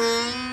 Música